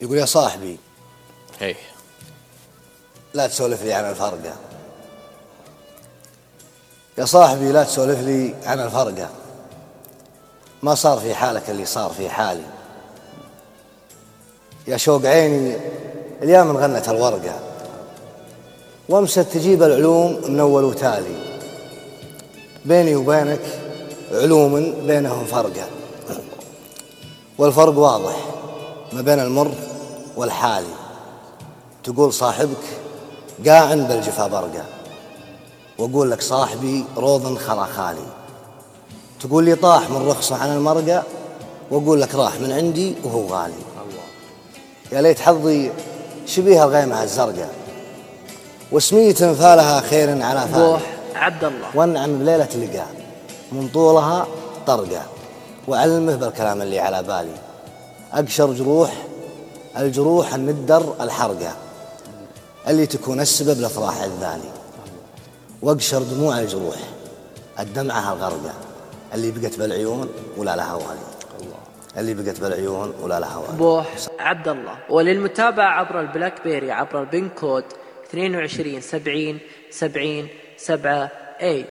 يقول يا صاحبي إيه لا تسولف لي عن الفرقة. يا صاحبي لا تسولف لي عن الفرقة. ما صار في حالك اللي صار في حالي. يا شوق عيني اليوم انغنت الورقة. وامست تجيب العلوم من أول وتالي. بيني وبينك علوم بينهم فرقة. والفرق واضح. ما بين المر والحالي تقول صاحبك قاع بالجفا برقة. وأقول لك صاحبي روض خلا خالي. تقول لي طاح من رخصة عن المرقة. وأقول لك راح من عندي وهو غالي. يا ليت حظي شبيه الغيمة الزرقاء وسمية فالها خير على فالي بوح عبد الله. وانعم بليلة لقاء. من طولها طرقة. وعلمه بالكلام اللي على بالي. أقشر جروح الجروح الندر الحرقة اللي تكون السبب لافراح الذالي وأقشر دموع الجروح الدمعة الغرقة اللي بقت بالعيون ولا لها والي اللي بقت بالعيون ولا لها والي بوح عبد الله وللمتابعة عبر ال BlackBerry عبر ال PIN code 22 70 70 7 اي